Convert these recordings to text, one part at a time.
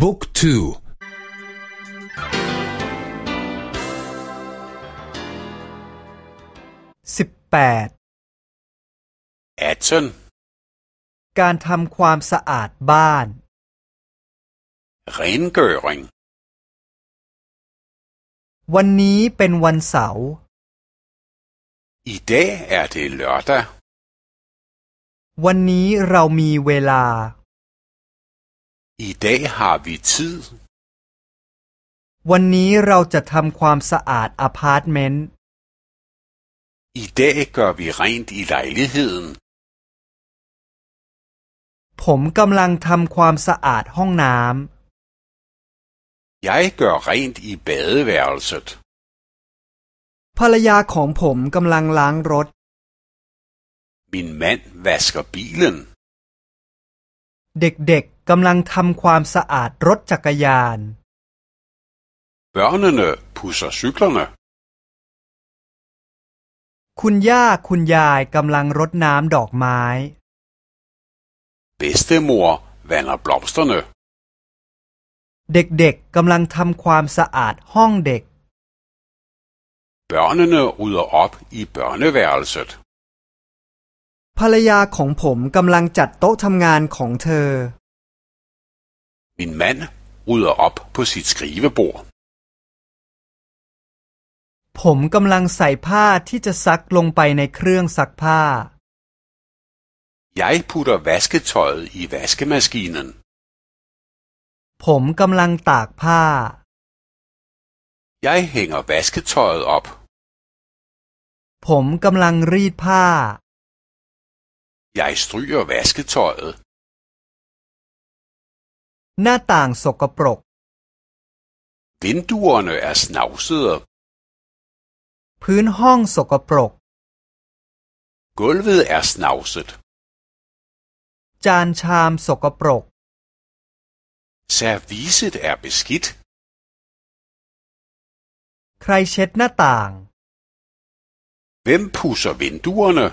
บุ๊กทูสิบแปดการทำความสะอาดบ้าน Rengøring วันนี้เป็นวันเสาร์ I dag er det lørdag. วันนี้เรามีเวลา I dag har vi tid. วันนี้เราจะทำความสะอาดอพาร์ตเมนต์ I dag gør vi rent i lejligheden. ผมกำลังทำความสะอาดห้องน้ำ Jeg gør rent i badeværelset. ภรรยาของผมกำลังล้างรถ Min mand vasker bilen. เด็กๆกำลังทำความสะอาดรถจักรยาน Børnene pusser cyklerne. คุณย่าคุณยายกำลังรดน้ำดอกไม้ Bedstemor vander blomsterne. เด็กๆกำลังทำความสะอาดห้องเด็ก Børnene rydder op i børneværelset. ภรรยาของผมกำลังจัดโต๊ะทำงานของเธอ Min mand rydder op på sit skrivebord. ผมกำลังใส่ผ้าที่จะซักลงไปในเครื่องซักผ้า Jeg putter vasketøjet i vaskemaskinen. ผมกำลังตากผ้า Jeg hænger vasketøjet op. ผมกำลังรีดผ้า Jeg stryger vasketøjet. หน้าต่างสกปรก Vinduerne er snavsede. พื้นห้องสกปรก Gulvet er snavset. จานชามสกปรก Serviset er beskidt. ใครเช็ดหน้าต่าง Hvem pusser vinduerne?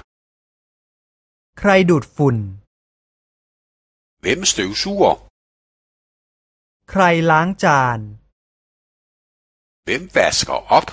ใครดูดฝุ่น Hvem støvsuger? ใครล้างจาน Hvem vasker op?